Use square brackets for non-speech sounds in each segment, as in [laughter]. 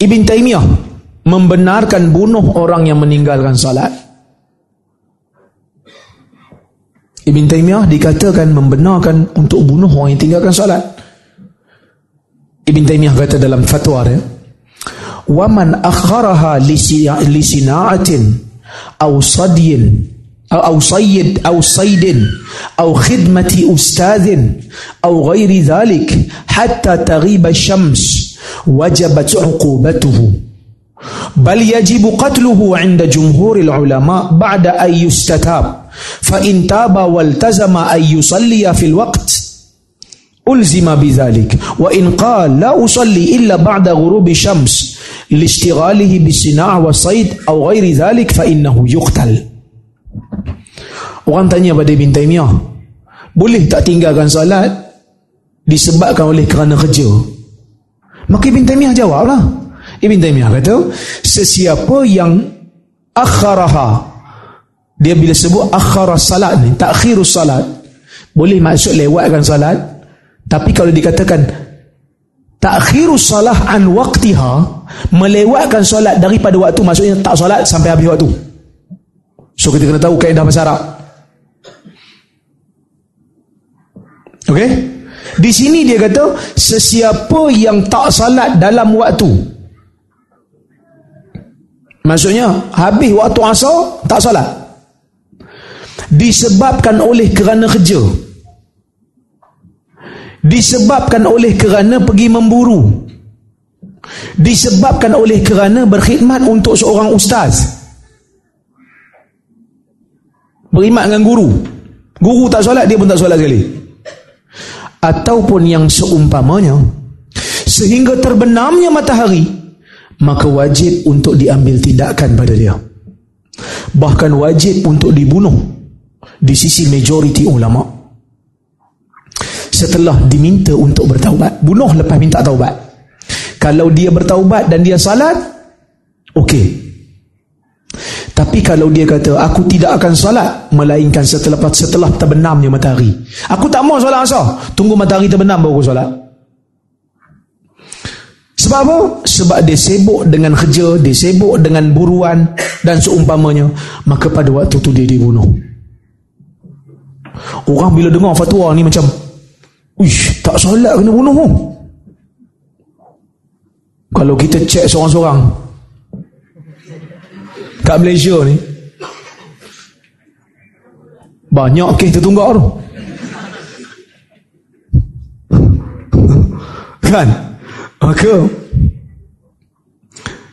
Ibn Taymiyah membenarkan bunuh orang yang meninggalkan salat. Ibn Taymiyah dikatakan membenarkan untuk bunuh orang yang tinggalkan salat. Ibn Taymiyah kata dalam fatwa dia, "Wa man akharaha li sina'atin aw sadyin أو صيد أو صيد أو خدمة أستاذ أو غير ذلك حتى تغيب الشمس وجبت عقوبته. بل يجب قتله عند جمهور العلماء بعد أن يستتاب. فإن تاب والتزم أن يصلي في الوقت ألزم بذلك. وإن قال لا أصلي إلا بعد غروب الشمس لاشتغاله بالصناعة والصيد أو غير ذلك فإنه يقتل. Orang tanya pada Ibn Taymiyah Boleh tak tinggalkan salat Disebabkan oleh kerana kerja. Maka Ibn Taymiyah jawab lah Ibn Taymiyah kata Sesiapa yang Akharaha Dia bila sebut akhara salat ni Takhirus salat Boleh maksud lewatkan salat Tapi kalau dikatakan Takhirus salah an waktiha Melewatkan salat daripada waktu Maksudnya tak salat sampai habis waktu. So kita kena tahu kaedah Arab Okey? Di sini dia kata sesiapa yang tak salat dalam waktu. Maksudnya habis waktu asar tak salat. Disebabkan oleh kerana kerja. Disebabkan oleh kerana pergi memburu. Disebabkan oleh kerana berkhidmat untuk seorang ustaz. Berkhidmat dengan guru. Guru tak solat, dia pun tak solat sekali ataupun yang seumpamanya sehingga terbenamnya matahari maka wajib untuk diambil tindakan pada dia. Bahkan wajib untuk dibunuh di sisi majoriti ulama. Setelah diminta untuk bertaubat bunuh lepas minta taubat. Kalau dia bertaubat dan dia salat okey tapi kalau dia kata aku tidak akan salat melainkan setelah setelah terbenamnya matahari. Aku tak mau solat asar. Tunggu matahari terbenam baru aku solat. Sebab apa? Sebab dia sibuk dengan kerja, dia sibuk dengan buruan dan seumpamanya. Maka pada waktu tu dia dibunuh. Orang bila dengar fatwa ni macam Uish, tak solat kena bunuh Kalau kita cek seorang-seorang kat Malaysia ni banyak kes tertunggak tu. Kan? Maka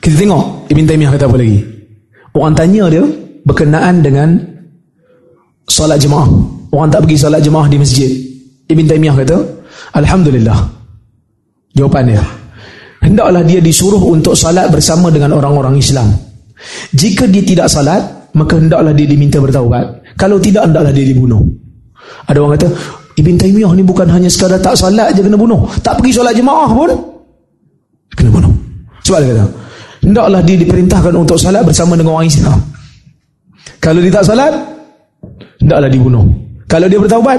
kita tengok Ibn Taymiyah kata apa lagi? Orang tanya dia berkenaan dengan solat jemaah. Orang tak pergi solat jemaah di masjid. Ibn Taymiyah kata Alhamdulillah. Jawapan dia hendaklah dia disuruh untuk salat bersama dengan orang-orang Islam jika dia tidak salat, maka hendaklah dia diminta bertaubat. Kalau tidak, hendaklah dia dibunuh. Ada orang kata, Ibn Taymiyah ni bukan hanya sekadar tak salat je kena bunuh. Tak pergi solat jemaah pun, kena bunuh. Sebab dia kata, hendaklah dia diperintahkan untuk salat bersama dengan orang Islam. Kalau dia tak salat, hendaklah dibunuh. Kalau dia bertaubat,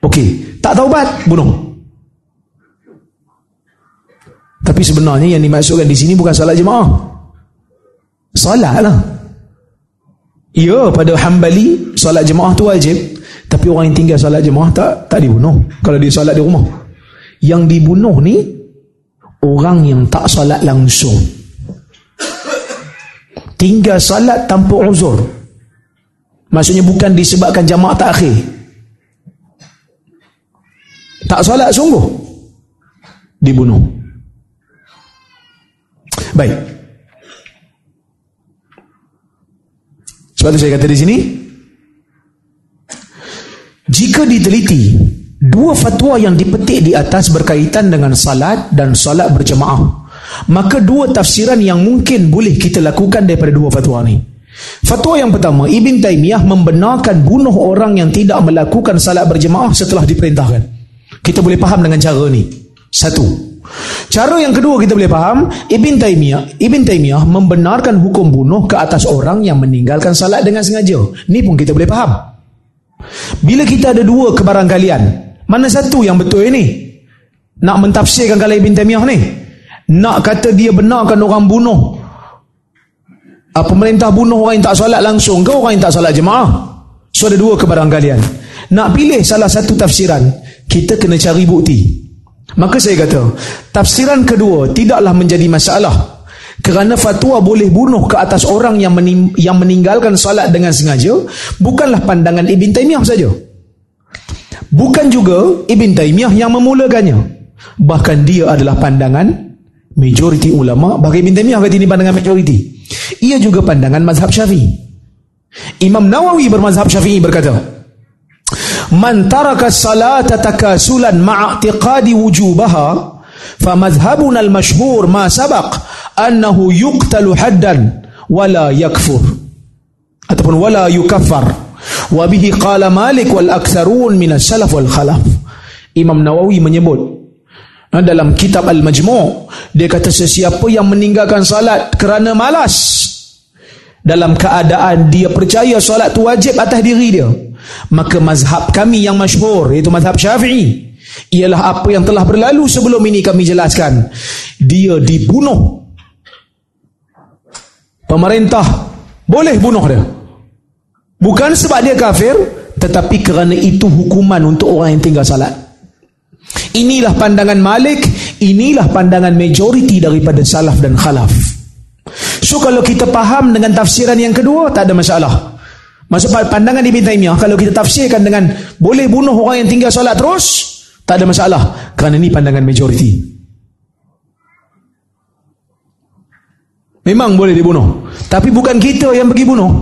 okey. Tak taubat, bunuh. Tapi sebenarnya yang dimaksudkan di sini bukan salat jemaah. Salat lah Ya pada hambali Salat jemaah tu wajib. Tapi orang yang tinggal salat jemaah tak tak dibunuh. Kalau dia salat di rumah. Yang dibunuh ni Orang yang tak salat langsung. Tinggal salat tanpa uzur. Maksudnya bukan disebabkan jamaah takhir Tak salat sungguh. Dibunuh. Baik Sebab tu saya kata di sini jika diteliti dua fatwa yang dipetik di atas berkaitan dengan salat dan salat berjemaah maka dua tafsiran yang mungkin boleh kita lakukan daripada dua fatwa ni. Fatwa yang pertama Ibn Taymiyah membenarkan bunuh orang yang tidak melakukan salat berjemaah setelah diperintahkan. Kita boleh faham dengan cara ni. Satu Cara yang kedua kita boleh faham, Ibn Taymiyah, Ibn Taymiyah membenarkan hukum bunuh ke atas orang yang meninggalkan salat dengan sengaja. Ni pun kita boleh faham. Bila kita ada dua kebarangkalian, mana satu yang betul ini? Nak mentafsirkan kalau Ibn Taymiyah ni? nak kata dia benarkan orang bunuh uh, pemerintah bunuh orang yang tak solat langsung ke orang yang tak solat jemaah so ada dua kebarangkalian nak pilih salah satu tafsiran kita kena cari bukti maka saya kata tafsiran kedua tidaklah menjadi masalah kerana fatwa boleh bunuh ke atas orang yang mening yang meninggalkan salat dengan sengaja bukanlah pandangan Ibn Taymiyah saja. Bukan juga Ibn Taymiyah yang memulakannya. Bahkan dia adalah pandangan majoriti ulama. Bagi Ibn Taymiyah kata ini pandangan majoriti. Ia juga pandangan mazhab syafi'i. Imam Nawawi bermazhab syafi'i berkata man taraka salata takasulan ma'atiqadi wujubaha famadhhabuna al-mashhur ma sabaq annahu yuqtalu haddan wala yakfur. Ataupun wala yukaffar. Wa bihi qala malik wal aktharun min as-salaf wal khalaf. Imam Nawawi menyebut dalam kitab Al-Majmu' dia kata sesiapa yang meninggalkan salat kerana malas dalam keadaan dia percaya salat tu wajib atas diri dia maka mazhab kami yang masyhur iaitu mazhab Syafi'i ialah apa yang telah berlalu sebelum ini kami jelaskan dia dibunuh pemerintah boleh bunuh dia bukan sebab dia kafir tetapi kerana itu hukuman untuk orang yang tinggal salat Inilah pandangan Malik, inilah pandangan majoriti daripada salaf dan khalaf. So kalau kita faham dengan tafsiran yang kedua, tak ada masalah. Maksud pandangan Ibn Taymiyah, kalau kita tafsirkan dengan boleh bunuh orang yang tinggal solat terus, tak ada masalah. Kerana ini pandangan majoriti. Memang boleh dibunuh. Tapi bukan kita yang pergi bunuh.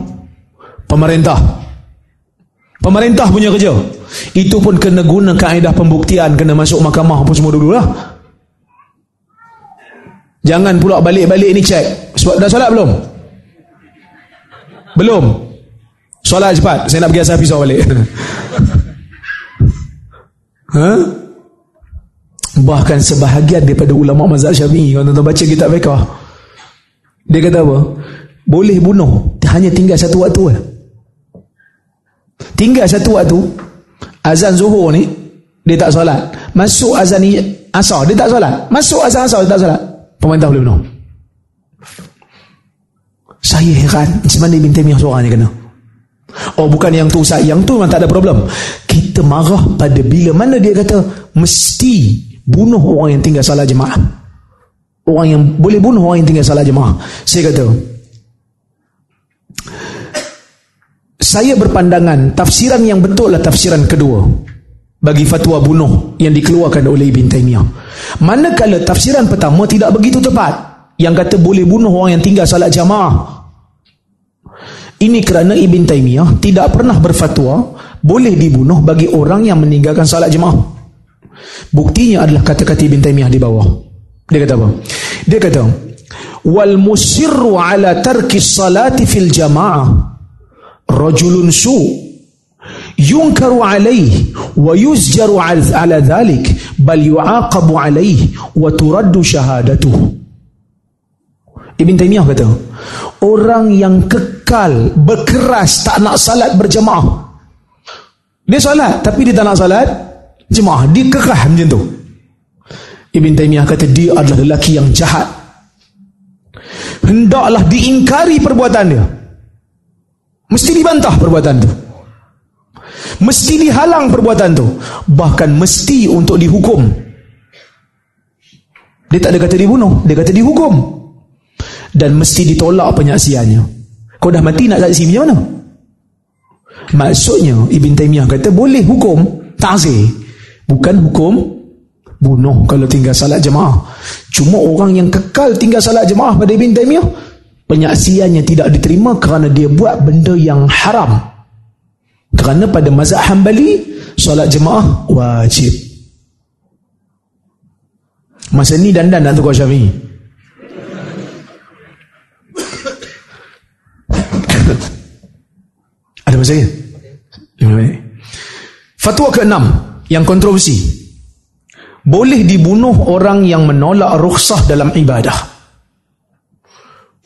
Pemerintah. Pemerintah punya kerja. Itu pun kena guna kaedah pembuktian, kena masuk mahkamah apa semua dulu lah. Jangan pula balik-balik ni cek. Dah solat belum? Belum. Solat cepat. Saya nak pergi asal pisau balik. [laughs] ha? Bahkan sebahagian daripada ulama mazhab Syafi'i kalau tuan baca kitab fiqh. Dia kata apa? Boleh bunuh hanya tinggal satu waktu lah. Tinggal satu waktu azan zuhur ni dia tak solat. Masuk azan ni asar dia tak solat. Masuk azan asar dia tak solat. Pemerintah boleh bunuh. Saya heran macam mana Ibn Taymiyah seorang ni kena. Oh bukan yang tu Ustaz, yang tu memang tak ada problem. Kita marah pada bila mana dia kata mesti bunuh orang yang tinggal salat jemaah. Orang yang boleh bunuh orang yang tinggal salat jemaah. Saya kata, saya berpandangan tafsiran yang betul adalah tafsiran kedua bagi fatwa bunuh yang dikeluarkan oleh Ibn Taymiyah manakala tafsiran pertama tidak begitu tepat yang kata boleh bunuh orang yang tinggal salat jamaah ini kerana Ibn Taymiyah tidak pernah berfatwa boleh dibunuh bagi orang yang meninggalkan salat jemaah. Buktinya adalah kata-kata Ibn Taymiyah di bawah. Dia kata apa? dia kata wal musirru ala tarki salati fil jamaah rajulun su yunkaru alaihi wa yuzjaru ala dhalik bal yuaqabu alaihi wa turaddu syahadatuhu Ibn Taymiyah kata orang yang kekal berkeras tak nak salat berjemaah dia salat tapi dia tak nak salat jemaah dia kekah macam tu Ibn Taymiyah kata dia adalah lelaki yang jahat hendaklah diingkari perbuatan dia Mesti dibantah perbuatan tu. Mesti dihalang perbuatan tu. Bahkan mesti untuk dihukum. Dia tak ada kata dibunuh. Dia kata dihukum. Dan mesti ditolak penyaksiannya. Kau dah mati nak saksi macam mana? Maksudnya Ibn Taymiyah kata boleh hukum ta'zir. Bukan hukum bunuh kalau tinggal salat jemaah. Cuma orang yang kekal tinggal salat jemaah pada Ibn Taymiyah penyaksiannya tidak diterima kerana dia buat benda yang haram kerana pada mazhab hambali solat jemaah wajib masa ni dandan nak tukar syafi'i ada masa ya? fatwa ke-6 yang kontroversi boleh dibunuh orang yang menolak rukhsah dalam ibadah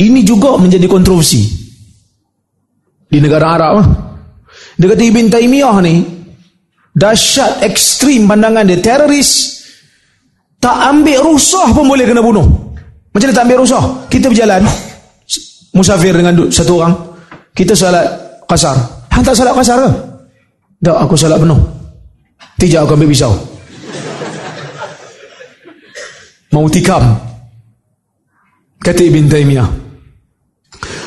ini juga menjadi kontroversi di negara Arab. Dia kata Ibn Taymiyah ni dahsyat ekstrim pandangan dia teroris Tak ambil rusah pun boleh kena bunuh. Macam mana tak ambil rusah? Kita berjalan, musafir dengan satu orang. Kita salat kasar. Hang tak salat kasar ke? Tak, aku salat penuh. Tidak aku ambil pisau. Mau tikam. Kata Ibn Taymiyah.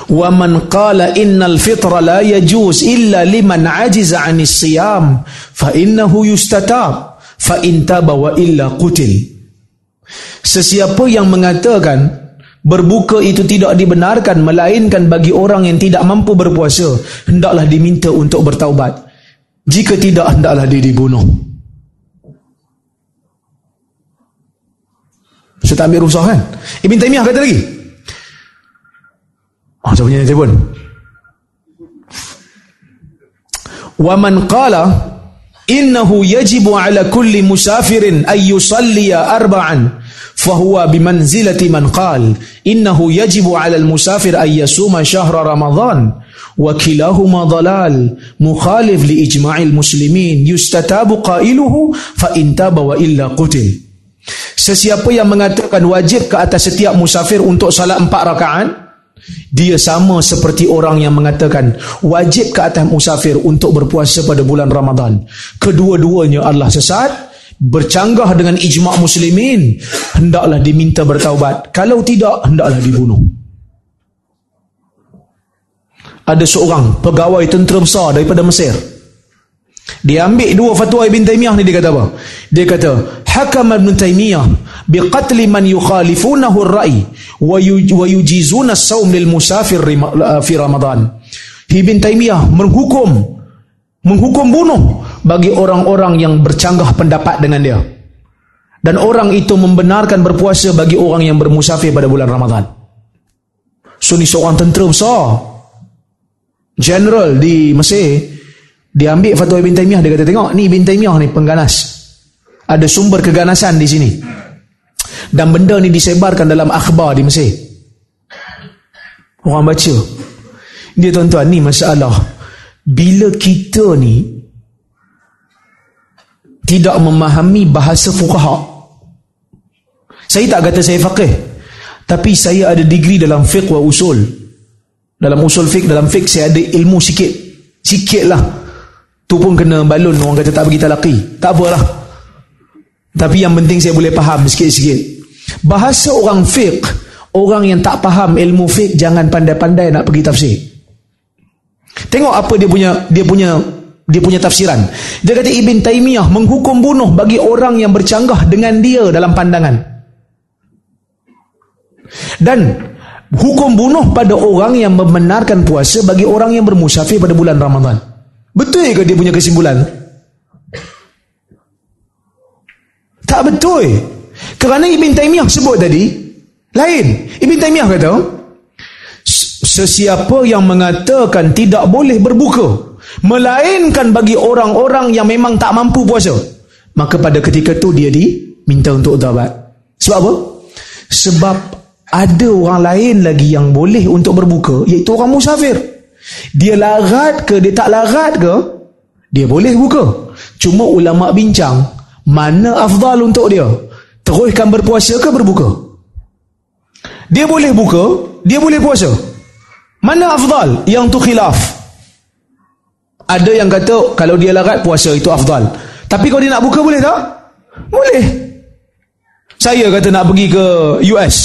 Wa man qala innal fitra la yajuz illa liman ajiza 'anis siyam fa innahu yustatab fa in taba wa illa qutil. Sesiapa yang mengatakan berbuka itu tidak dibenarkan melainkan bagi orang yang tidak mampu berpuasa hendaklah diminta untuk bertaubat. Jika tidak hendaklah dia dibunuh. Saya tak ambil rusah kan? Ibn Taymiyah kata lagi. Oh, saya punya telefon. Wa man qala innahu yajibu ala kulli musafirin ay yusalliya arba'an qal innahu yajibu ala al-musafir ay yasuma shahra ramadan wa kilahuma dalal mukhalif li ijma'il muslimin yustatabu qailuhu fa intaba wa illa qutil Sesiapa yang mengatakan wajib ke atas setiap musafir untuk salat empat rakaat, dia sama seperti orang yang mengatakan wajib ke atas musafir untuk berpuasa pada bulan Ramadan. Kedua-duanya adalah sesat, bercanggah dengan ijma' muslimin, hendaklah diminta bertaubat. Kalau tidak, hendaklah dibunuh. Ada seorang pegawai tentera besar daripada Mesir. Dia ambil dua fatwa Ibn Taymiyah ni dia kata apa? Dia kata, Hakam Ibn Taymiyah biqatli man yukhalifunahu ar-ra'i wa yujizuna as-sawm lil musafir fi Ramadan. Ibn Taymiyah menghukum menghukum bunuh bagi orang-orang yang bercanggah pendapat dengan dia. Dan orang itu membenarkan berpuasa bagi orang yang bermusafir pada bulan Ramadan. So ni seorang tentera besar. General di Mesir dia ambil fatwa Ibn Taymiyah dia kata tengok ni Ibn Taymiyah ni pengganas ada sumber keganasan di sini dan benda ni disebarkan dalam akhbar di Mesir orang baca dia tuan-tuan ni masalah bila kita ni tidak memahami bahasa fuqaha saya tak kata saya faqih tapi saya ada degree dalam fiqh wa usul dalam usul fiqh dalam fiqh saya ada ilmu sikit sikit lah Tu pun kena balun orang kata tak pergi talaki. Tak apalah. Tapi yang penting saya boleh faham sikit-sikit. Bahasa orang fiqh, orang yang tak faham ilmu fiqh jangan pandai-pandai nak pergi tafsir. Tengok apa dia punya dia punya dia punya tafsiran. Dia kata Ibn Taymiyah menghukum bunuh bagi orang yang bercanggah dengan dia dalam pandangan. Dan hukum bunuh pada orang yang membenarkan puasa bagi orang yang bermusafir pada bulan Ramadan. Betul ke dia punya kesimpulan? Tak betul. Kerana Ibn Taymiyah sebut tadi, lain. Ibn Taymiyah kata, sesiapa yang mengatakan tidak boleh berbuka, melainkan bagi orang-orang yang memang tak mampu puasa, maka pada ketika itu dia diminta untuk taubat. Sebab apa? Sebab ada orang lain lagi yang boleh untuk berbuka, iaitu orang musafir. Dia larat ke dia tak larat ke dia boleh buka. Cuma ulama bincang mana afdal untuk dia? Teruskan berpuasa ke berbuka? Dia boleh buka, dia boleh puasa. Mana afdal? Yang tu khilaf. Ada yang kata kalau dia larat puasa itu afdal. Tapi kalau dia nak buka boleh tak? Boleh. Saya kata nak pergi ke US.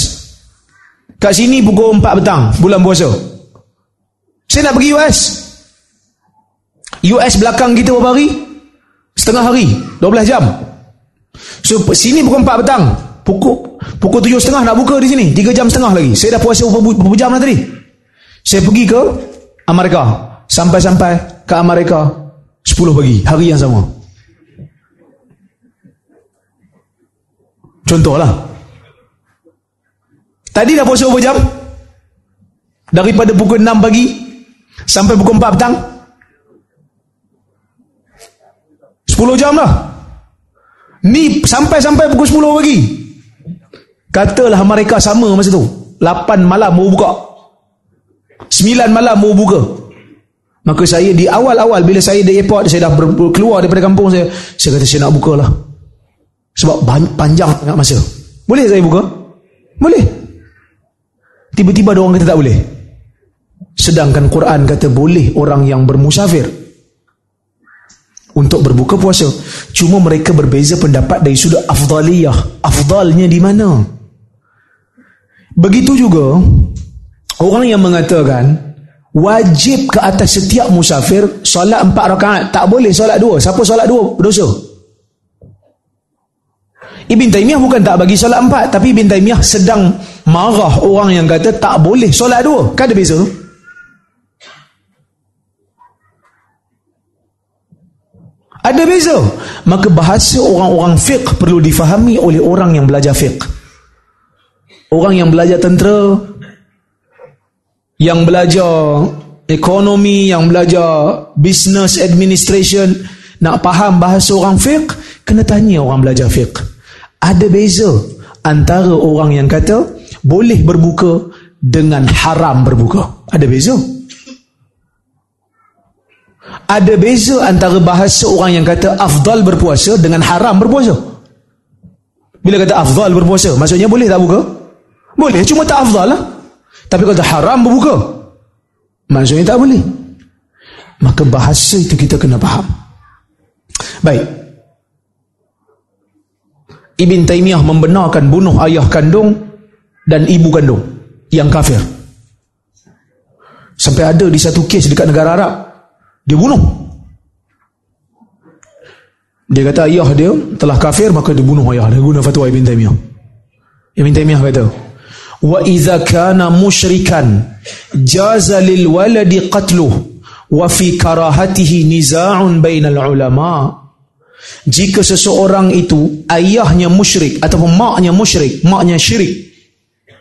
Kat sini pukul 4 petang bulan puasa. Saya nak pergi US. US belakang kita berapa hari? Setengah hari. 12 jam. So, sini pukul 4 petang. Pukul pukul 7 setengah nak buka di sini. 3 jam setengah lagi. Saya dah puasa berapa, jam lah tadi? Saya pergi ke Amerika. Sampai-sampai ke Amerika 10 pagi. Hari yang sama. Contohlah. Tadi dah puasa berapa jam? Daripada pukul 6 pagi Sampai pukul 4 petang 10 jam lah Ni sampai-sampai pukul 10 pagi Katalah mereka sama masa tu 8 malam mau buka 9 malam mau buka Maka saya di awal-awal Bila saya di airport Saya dah keluar daripada kampung saya Saya kata saya nak buka lah Sebab panjang sangat masa. Boleh saya buka? Boleh. Tiba-tiba ada orang kata tak boleh. Sedangkan Quran kata boleh orang yang bermusafir untuk berbuka puasa. Cuma mereka berbeza pendapat dari sudut afdaliyah. Afdalnya di mana? Begitu juga orang yang mengatakan wajib ke atas setiap musafir solat empat rakaat. Tak boleh solat dua. Siapa solat dua? Berdosa. Ibn Taymiyah bukan tak bagi solat empat. Tapi Ibn Taymiyah sedang marah orang yang kata tak boleh solat dua. Kan ada beza? Ada beza. Maka bahasa orang-orang fiqh perlu difahami oleh orang yang belajar fiqh. Orang yang belajar tentera, yang belajar ekonomi, yang belajar business administration, nak faham bahasa orang fiqh, kena tanya orang belajar fiqh. Ada beza antara orang yang kata boleh berbuka dengan haram berbuka. Ada beza. Ada beza antara bahasa orang yang kata afdal berpuasa dengan haram berpuasa. Bila kata afdal berpuasa, maksudnya boleh tak buka? Boleh, cuma tak afdal lah. Tapi kata haram berbuka, maksudnya tak boleh. Maka bahasa itu kita kena faham. Baik. Ibn Taymiyah membenarkan bunuh ayah kandung dan ibu kandung yang kafir. Sampai ada di satu kes dekat negara Arab, dia bunuh. Dia kata ayah dia telah kafir maka dia bunuh ayah dia guna fatwa Ibn Taymiyah. Ibn Taymiyah kata, "Wa idza kana musyrikan jaza lil waladi qatluhu wa fi karahatihi niza'un bainal ulama." Jika seseorang itu ayahnya musyrik ataupun maknya musyrik, maknya syirik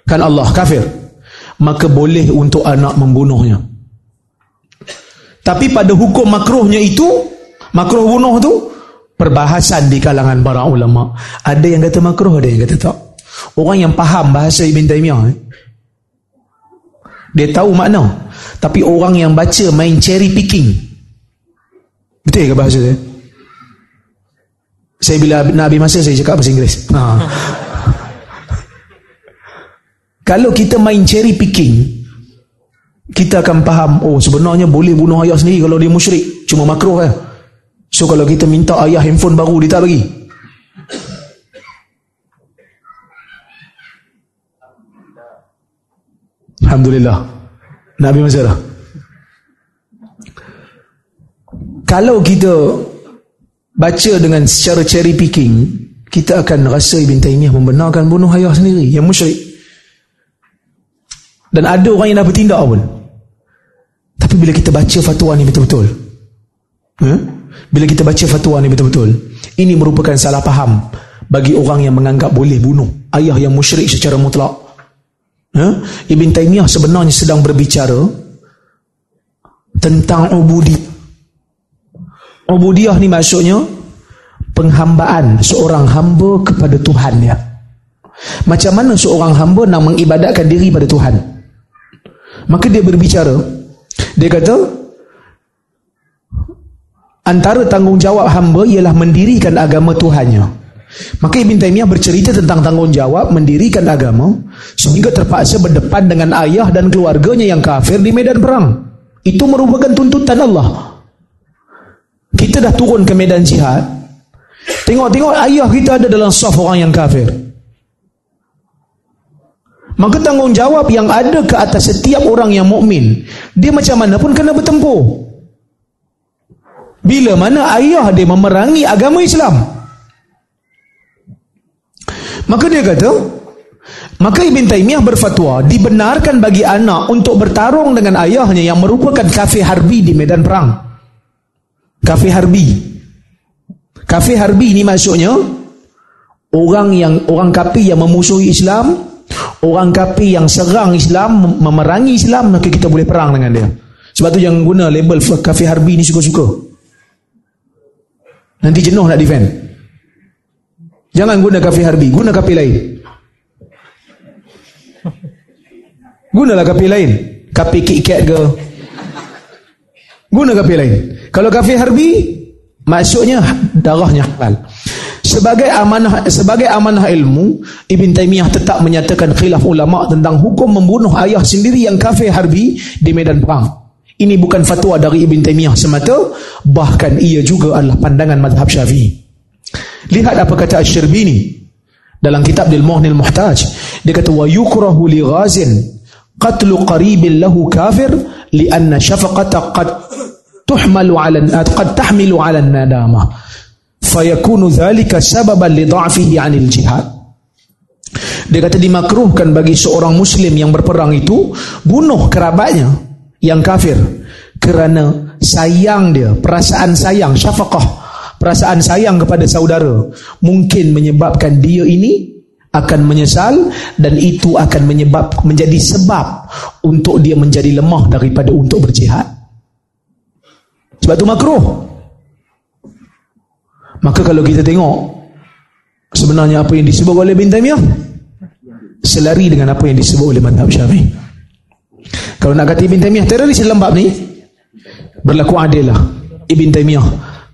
kan Allah kafir, maka boleh untuk anak membunuhnya. Tapi pada hukum makruhnya itu, makruh bunuh tu, perbahasan di kalangan para ulama. Ada yang kata makruh, ada yang kata tak. Orang yang faham bahasa Ibn Taymiyah, eh, dia tahu makna. Tapi orang yang baca main cherry picking. Betul ke bahasa saya? Saya bila Nabi masa saya cakap bahasa Inggeris. Ha. [laughs] Kalau kita main cherry picking, kita akan faham oh sebenarnya boleh bunuh ayah sendiri kalau dia musyrik cuma makruh ya. so kalau kita minta ayah handphone baru dia tak bagi Alhamdulillah. Nabi Masyarah kalau kita baca dengan secara cherry picking kita akan rasa Ibn Taymiyah membenarkan bunuh ayah sendiri yang musyrik. Dan ada orang yang dah bertindak pun. Tapi bila kita baca fatwa ni betul-betul ha? Bila kita baca fatwa ni betul-betul Ini merupakan salah faham Bagi orang yang menganggap boleh bunuh Ayah yang musyrik secara mutlak ha? Ibn Taymiyah sebenarnya sedang berbicara Tentang ubudi Ubudiyah ni maksudnya Penghambaan seorang hamba kepada Tuhan ya. Macam mana seorang hamba nak mengibadatkan diri pada Tuhan Maka dia berbicara dia kata antara tanggungjawab hamba ialah mendirikan agama Tuhannya. Maka Ibn Taymiyah bercerita tentang tanggungjawab mendirikan agama sehingga terpaksa berdepan dengan ayah dan keluarganya yang kafir di medan perang. Itu merupakan tuntutan Allah. Kita dah turun ke medan jihad. Tengok-tengok ayah kita ada dalam saf orang yang kafir. Maka tanggungjawab yang ada ke atas setiap orang yang mukmin, dia macam mana pun kena bertempur. Bila mana ayah dia memerangi agama Islam. Maka dia kata, maka Ibn Taymiyah berfatwa, dibenarkan bagi anak untuk bertarung dengan ayahnya yang merupakan kafir harbi di medan perang. Kafir harbi. Kafir harbi ini maksudnya, orang yang orang kafir yang memusuhi Islam, orang kafir yang serang Islam memerangi Islam maka kita boleh perang dengan dia sebab tu jangan guna label kafir harbi ni suka-suka nanti jenuh nak defend jangan guna kafir harbi guna kafir lain. Gunalah kafir lain. Kafir kit-kat ke? Guna kafir lain. Kalau kafir harbi maksudnya darahnya halal. Sebagai amanah sebagai amanah ilmu Ibn Taymiyah tetap menyatakan khilaf ulama tentang hukum membunuh ayah sendiri yang kafir harbi di medan perang. Ini bukan fatwa dari Ibn Taymiyah semata bahkan ia juga adalah pandangan madhab syafi'i lihat apa kata Asy-Syirbini dalam kitab Dil Muhnil Muhtaj. Dia kata wa yukrahu li ghazin qatlu qaribin lahu kafir li anna syafaqata qad tuhmalu ala qad tahmilu ala nadamah fayakunu dhalika sababan li dha'fihi 'anil jihad. Dia kata dimakruhkan bagi seorang muslim yang berperang itu bunuh kerabatnya yang kafir kerana sayang dia perasaan sayang syafaqah perasaan sayang kepada saudara mungkin menyebabkan dia ini akan menyesal dan itu akan menyebab menjadi sebab untuk dia menjadi lemah daripada untuk berjihad sebab itu makruh Maka kalau kita tengok sebenarnya apa yang disebut oleh Ibn Taymiyah selari dengan apa yang disebut oleh Madhab Syafi'i. Kalau nak kata Ibn Taymiyah teroris dalam bab ni berlaku adil lah. Ibn Taymiyah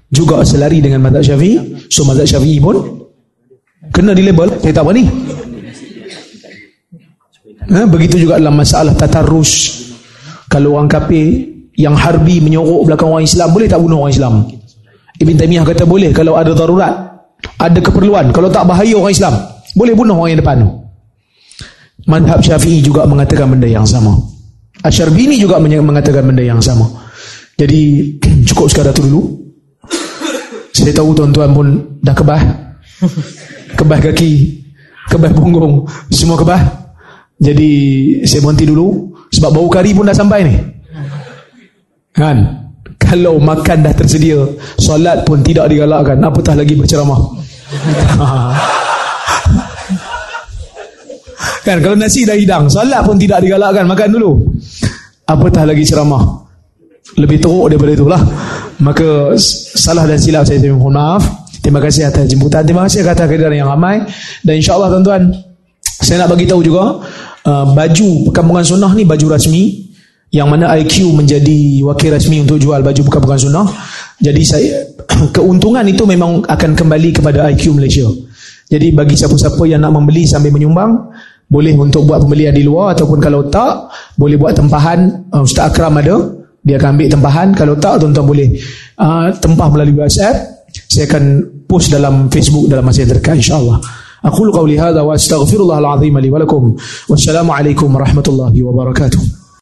juga selari dengan Madhab Syafi'i. So Madhab Syafi'i pun kena di label. Saya tahu apa ni? Ha, begitu juga dalam masalah tatarus. Kalau orang kafir yang harbi menyorok belakang orang Islam boleh tak bunuh orang Islam? Ibn Taymiyah kata boleh kalau ada darurat ada keperluan kalau tak bahaya orang Islam boleh bunuh orang yang depan Madhab Syafi'i juga mengatakan benda yang sama Asyarbini juga mengatakan benda yang sama jadi [clears throat] cukup sekadar itu dulu saya tahu tuan-tuan pun dah kebah. Kebah kaki. Kebah punggung. Semua kebah. Jadi saya berhenti dulu. Sebab bau kari pun dah sampai ni. Kan? Kalau makan dah tersedia solat pun tidak digalakkan. Apatah lagi berceramah? [laughs] Kan? Kalau nasi dah hidang solat pun tidak digalakkan. Makan dulu. Apatah lagi ceramah? Lebih teruk daripada itulah maka salah dan silap saya, saya mohon maaf. Terima kasih atas jemputan. Terima kasih atas kehadiran yang ramai. Dan insyaAllah tuan-tuan saya nak bagi tahu juga uh, baju perkampungan sunnah ni baju rasmi. Yang mana IQ menjadi wakil rasmi untuk jual baju bukan-bukan sunnah. Jadi saya [coughs] keuntungan itu memang akan kembali kepada IQ Malaysia. Jadi bagi siapa-siapa yang nak membeli sambil menyumbang boleh untuk buat pembelian di luar ataupun kalau tak boleh buat tempahan uh, Ustaz Akram ada dia akan ambil tempahan kalau tak tuan-tuan boleh uh, tempah melalui WhatsApp. Saya akan post dalam Facebook dalam masa yang terdekat insyaAllah. Aku qawli hadha wa astaghfirullahaladzim li walakum wassalamualaikum warahmatullahi wabarakatuh